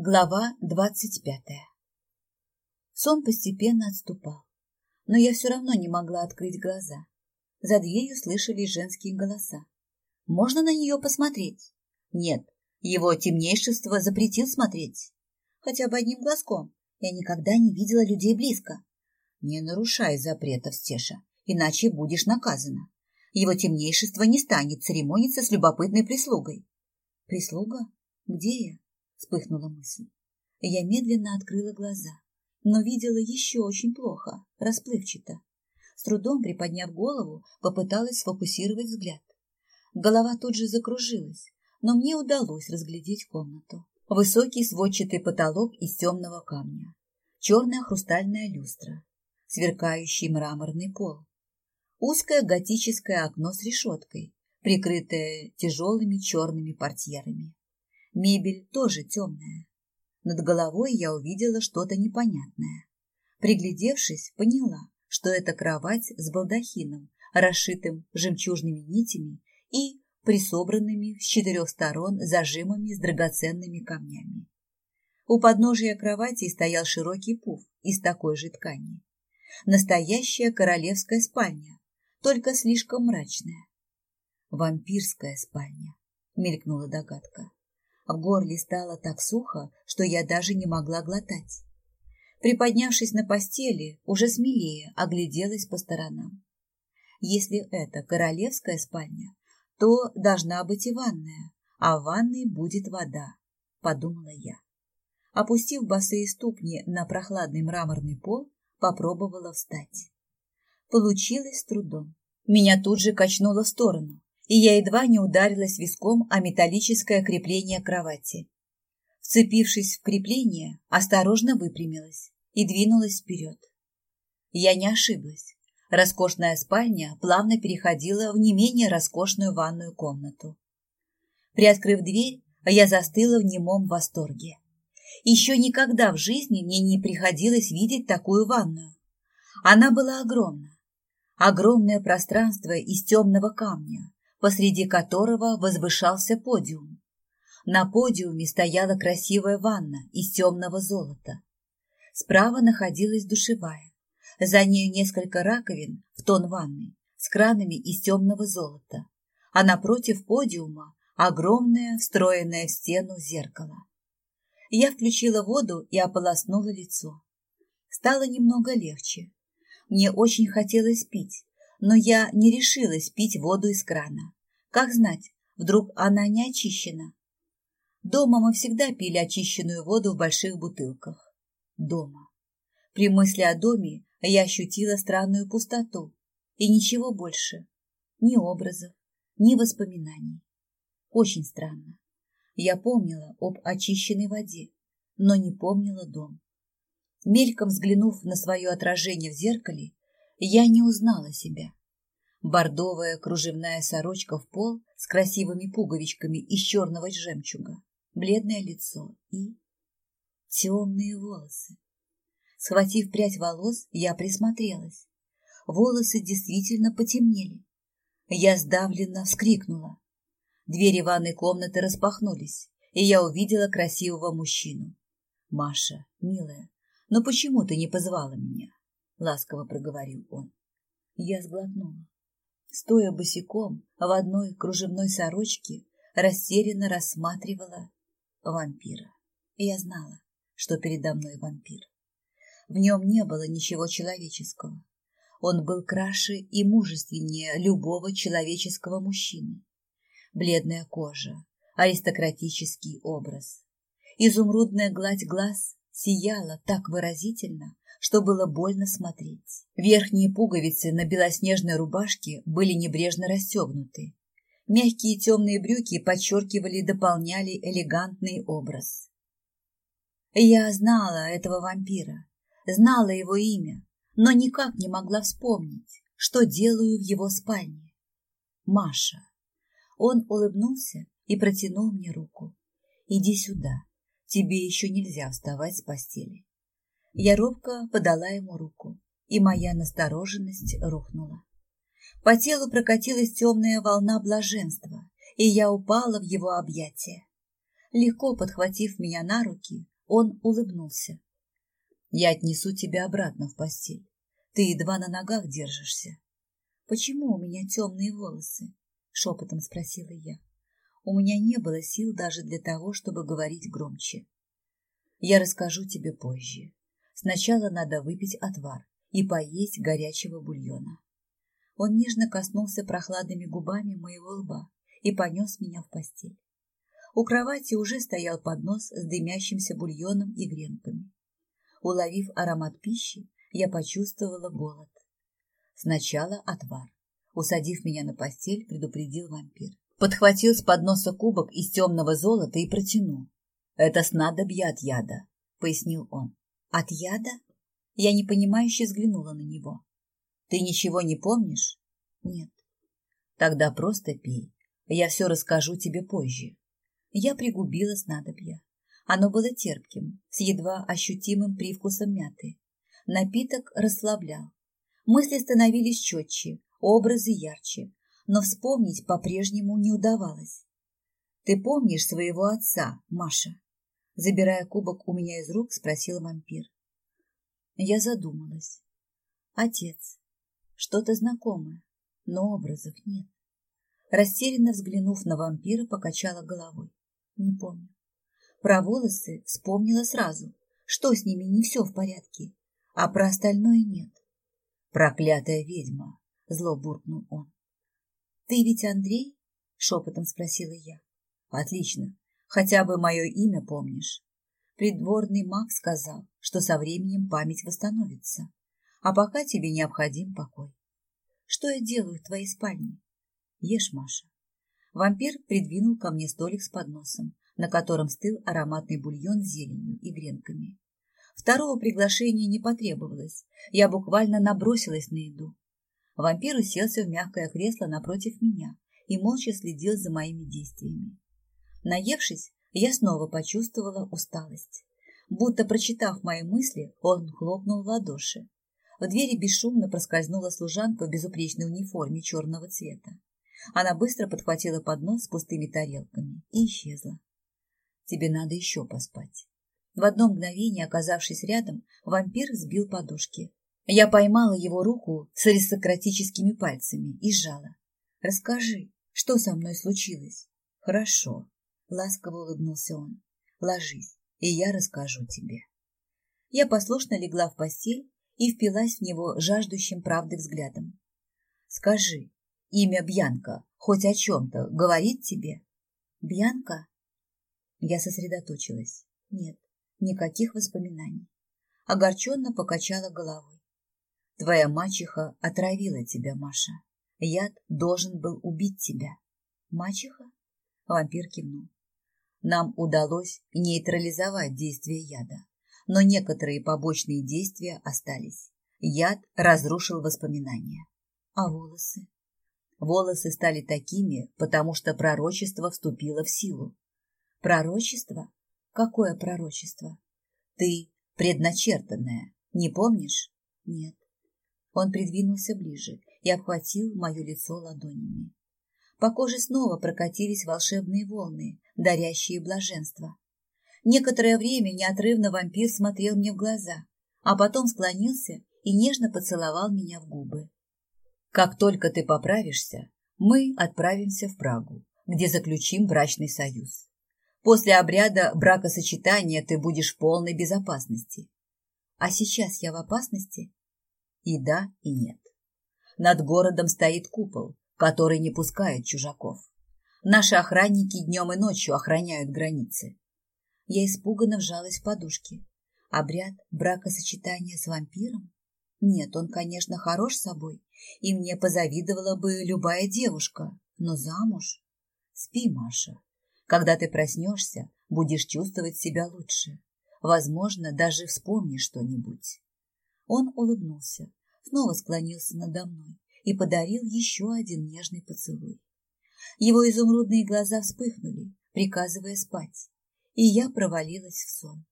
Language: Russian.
Глава двадцать пятая Сон постепенно отступал, но я все равно не могла открыть глаза. За дверью слышались женские голоса. «Можно на нее посмотреть?» «Нет, его темнейшество запретил смотреть. Хотя бы одним глазком. Я никогда не видела людей близко». «Не нарушай запретов, Стеша, иначе будешь наказана. Его темнейшество не станет церемониться с любопытной прислугой». «Прислуга? Где я?» Вспыхнула мысль. Я медленно открыла глаза, но видела еще очень плохо, расплывчато. С трудом приподняв голову, попыталась сфокусировать взгляд. Голова тут же закружилась, но мне удалось разглядеть комнату. Высокий сводчатый потолок из темного камня, черная хрустальная люстра, сверкающий мраморный пол, узкое готическое окно с решеткой, прикрытое тяжелыми черными портьерами. Мебель тоже темная. Над головой я увидела что-то непонятное. Приглядевшись, поняла, что это кровать с балдахином, расшитым жемчужными нитями и присобранными с четырех сторон зажимами с драгоценными камнями. У подножия кровати стоял широкий пуф из такой же ткани. Настоящая королевская спальня, только слишком мрачная. Вампирская спальня, мелькнула догадка. В горле стало так сухо, что я даже не могла глотать. Приподнявшись на постели, уже смелее огляделась по сторонам. Если это королевская спальня, то должна быть и ванная, а в ванной будет вода, подумала я. Опустив босые ступни на прохладный мраморный пол, попробовала встать. Получилось с трудом. Меня тут же качнуло в сторону, и я едва не ударилась виском о металлическое крепление кровати. Вцепившись в крепление, осторожно выпрямилась и двинулась вперед. Я не ошиблась. Роскошная спальня плавно переходила в не менее роскошную ванную комнату. Приоткрыв дверь, я застыла в немом восторге. Еще никогда в жизни мне не приходилось видеть такую ванную. Она была огромна. Огромное пространство из темного камня, посреди которого возвышался подиум. На подиуме стояла красивая ванна из темного золота. Справа находилась душевая. За нею несколько раковин в тон ванны с кранами из темного золота, а напротив подиума огромное, встроенное в стену зеркало. Я включила воду и ополоснула лицо. Стало немного легче. Мне очень хотелось пить, но я не решилась пить воду из крана. Как знать, вдруг она не очищена? Дома мы всегда пили очищенную воду в больших бутылках. Дома. При мысли о доме я ощутила странную пустоту и ничего больше. Ни образов, ни воспоминаний. Очень странно. Я помнила об очищенной воде, но не помнила дом. Мельком взглянув на свое отражение в зеркале, я не узнала себя. Бордовая кружевная сорочка в пол с красивыми пуговичками из черного жемчуга, бледное лицо и темные волосы. Схватив прядь волос, я присмотрелась. Волосы действительно потемнели. Я сдавленно вскрикнула. Двери ванной комнаты распахнулись, и я увидела красивого мужчину. «Маша, милая, но почему ты не позвала меня?» — ласково проговорил он. Я сглотнула. Стоя босиком в одной кружевной сорочке, растерянно рассматривала вампира. Я знала, что передо мной вампир. В нем не было ничего человеческого. Он был краше и мужественнее любого человеческого мужчины. Бледная кожа, аристократический образ. Изумрудная гладь глаз сияла так выразительно, что было больно смотреть. Верхние пуговицы на белоснежной рубашке были небрежно расстегнуты. Мягкие темные брюки подчеркивали и дополняли элегантный образ. Я знала этого вампира, знала его имя, но никак не могла вспомнить, что делаю в его спальне. Маша. Он улыбнулся и протянул мне руку. «Иди сюда, тебе еще нельзя вставать с постели». Я робко подала ему руку, и моя настороженность рухнула. По телу прокатилась темная волна блаженства, и я упала в его объятия. Легко подхватив меня на руки, он улыбнулся. «Я отнесу тебя обратно в постель. Ты едва на ногах держишься». «Почему у меня темные волосы?» — шепотом спросила я. У меня не было сил даже для того, чтобы говорить громче. «Я расскажу тебе позже. Сначала надо выпить отвар и поесть горячего бульона». Он нежно коснулся прохладными губами моего лба и понес меня в постель. У кровати уже стоял поднос с дымящимся бульоном и гренками. Уловив аромат пищи, я почувствовала голод. Сначала отвар. Усадив меня на постель, предупредил вампир. Подхватил с подноса кубок из темного золота и протянул. «Это снадобье от яда», — пояснил он. «От яда?» Я непонимающе взглянула на него. «Ты ничего не помнишь?» «Нет». «Тогда просто пей. Я все расскажу тебе позже». Я пригубила снадобье. Оно было терпким, с едва ощутимым привкусом мяты. Напиток расслаблял. Мысли становились четче, образы ярче, но вспомнить по-прежнему не удавалось. «Ты помнишь своего отца, Маша?» Забирая кубок у меня из рук, спросил вампир. Я задумалась. Отец. Что-то знакомое, но образов нет. Растерянно взглянув на вампира, покачала головой. Не помню. Про волосы вспомнила сразу, что с ними не все в порядке, а про остальное нет. Проклятая ведьма, зло буркнул он. Ты ведь Андрей? Шепотом спросила я. Отлично, хотя бы мое имя помнишь. Придворный маг сказал, что со временем память восстановится, а пока тебе необходим покой. Что я делаю в твоей спальне? Ешь, Маша. Вампир придвинул ко мне столик с подносом, на котором стыл ароматный бульон с зеленью и гренками. Второго приглашения не потребовалось, я буквально набросилась на еду. Вампир уселся в мягкое кресло напротив меня и молча следил за моими действиями. Наевшись, я снова почувствовала усталость. Будто прочитав мои мысли, он хлопнул в ладоши. В двери бесшумно проскользнула служанка в безупречной униформе черного цвета. Она быстро подхватила поднос с пустыми тарелками и исчезла. Тебе надо еще поспать. В одно мгновение, оказавшись рядом, вампир сбил подушки. Я поймала его руку с аристократическими пальцами и сжала. «Расскажи, что со мной случилось?» «Хорошо», — ласково улыбнулся он. «Ложись, и я расскажу тебе». Я послушно легла в постель и впилась в него жаждущим правды взглядом. «Скажи, имя Бьянка хоть о чем-то говорит тебе?» «Бьянка?» Я сосредоточилась. Нет, никаких воспоминаний. Огорченно покачала головой. Твоя мачеха отравила тебя, Маша. Яд должен был убить тебя. Мачеха? Вампир кивнул. Нам удалось нейтрализовать действие яда, но некоторые побочные действия остались. Яд разрушил воспоминания. А волосы? Волосы стали такими, потому что пророчество вступило в силу. Пророчество? Какое пророчество? Ты предначертанная, не помнишь? Нет. Он придвинулся ближе и обхватил мое лицо ладонями. По коже снова прокатились волшебные волны, дарящие блаженство. Некоторое время неотрывно вампир смотрел мне в глаза, а потом склонился и нежно поцеловал меня в губы. «Как только ты поправишься, мы отправимся в Прагу, где заключим брачный союз. После обряда бракосочетания ты будешь в полной безопасности. А сейчас я в опасности? И да, и нет. Над городом стоит купол, который не пускает чужаков. Наши охранники днем и ночью охраняют границы. Я испуганно вжалась в подушки. Обряд бракосочетания с вампиром? Нет, он, конечно, хорош собой, и мне позавидовала бы любая девушка, но замуж? Спи, Маша, когда ты проснешься, будешь чувствовать себя лучше. Возможно, даже вспомнишь что-нибудь. Он улыбнулся, снова склонился надо мной и подарил еще один нежный поцелуй. Его изумрудные глаза вспыхнули, приказывая спать, и я провалилась в сон.